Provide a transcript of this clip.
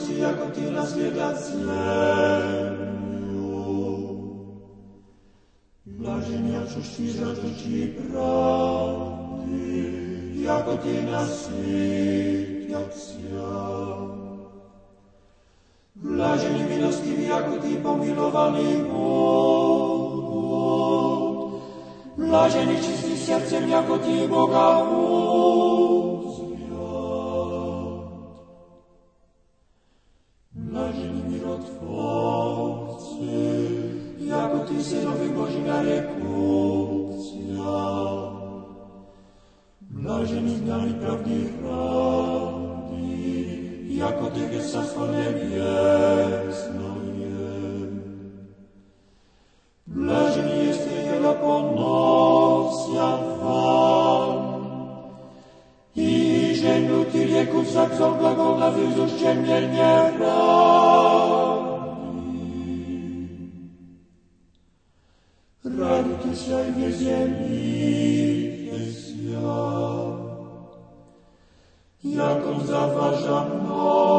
jako ti nas viedat svemiu. Blaženia, čo štiri zatoči pravdi, jako ti nas viedat svemiu. Blaženia, jako ti pomilovanim būt, Blaženia, čistim sercem, jako ti boga būt, Otwórcy, jako Ty, Synowi Boży, na rekupcja. Blażeni znali prawdy prawdy, jako Ty, jest Cestwo Niebiesno jest wiele ponosja Wam, i że nutil jako na wyzuszczenie nie raz. Radujcie się w ziemi, jest ja. Jakob zaważa mną.